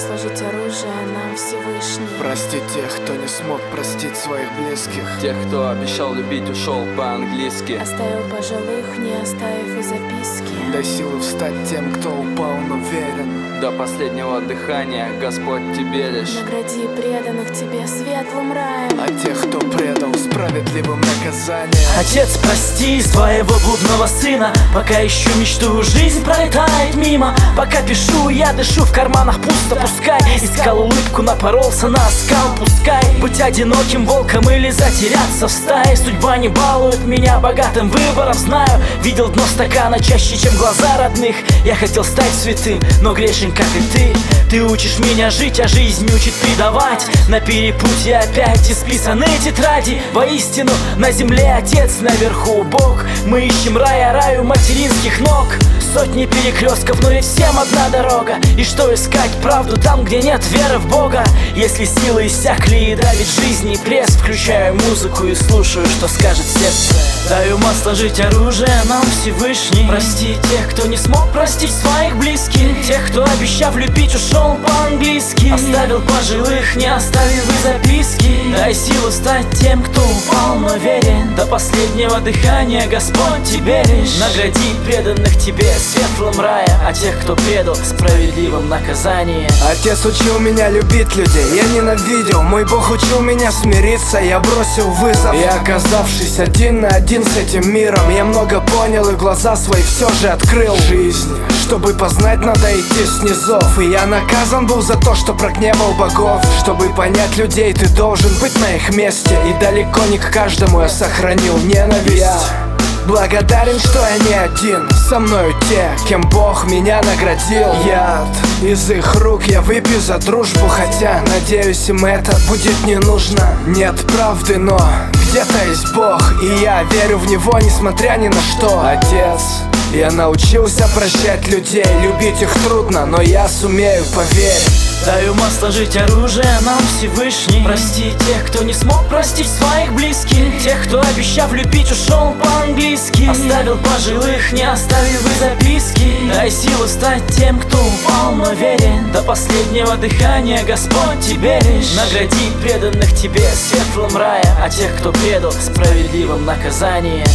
сложить оружие нам Всевышний. Прости тех, кто не смог простить своих близких. Тех, кто обещал любить, ушел по-английски. Оставил пожилых, не оставив и записки. Дай силы встать тем, кто упал, но верен До последнего дыхания. Господь тебе лишь Награди преданных тебе светлым раем. А тех, кто предал справедливым наказанием Отец, прости своего блудного сына. Пока ищу мечту, жизнь пролетает мимо. Пока пишу, я дышу, в карманах пусто Пускай. Искал улыбку, напоролся на скал Пускай. Быть одиноким волком или затеряться в стае. Судьба не балует меня богатым выбором Знаю, видел дно стакана чаще, чем глаза родных. Я хотел стать святым, но грешен, как и ты. Ты учишь меня жить, а жизнь учит предавать. На перепутье опять исписаны тетради. Воистину, на земле Отец, наверху Бог. Мы ищем рая, раю материнских ног. Сотни перекрестков, но ведь всем одна дорога. И что искать? Правду там, где нет веры в Бога. Если силы иссякли и давит жизни пресс Включаю музыку и слушаю, что скажет сердце. Даю масло жить оружие нам Всевышний. Прости тех, кто не смог простить своих близких. Тех, кто обещав любить, ушел по-английски. Оставил пожилых, не оставив и записки. Дай силу стать тем, кто упал, но верен. До последнего дыхания Господь тебе лишь. Награди преданных тебе светлым рая А тех, кто предал, справедливым наказанием. Отец учил меня любить людей, я ненавидел. Мой Бог учил меня смириться, я бросил вызов. И оказавшись один на один с этим миром Я много понял и глаза свои все же открыл. Жизнь, чтобы познать, надо идти с низов. И я наказан был за то, что прогневал богов. Чтобы понять людей, ты должен быть на их месте. И далеко не к каждому я сохранил ненависть. Я Благодарен, что я не один. Со мною те, кем Бог меня наградил. Яд из их рук я выпью за дружбу. Хотя, надеюсь, им это будет не нужно. Нет правды, но где-то есть Бог. И я верю в Него, несмотря ни на что. Отец, я научился прощать людей Любить их трудно, но я сумею, поверь. Даю масло жить оружие нам Всевышний. Прости тех, кто не смог простить своих близких. Тех, кто обещав любить, ушел по-английски. Оставил пожилых, не оставив и записки. Дай силу стать тем, кто упал, но верен. До последнего дыхания Господь тебе лишь. Награди преданных тебе светлым рая А тех, кто предал, справедливым наказанием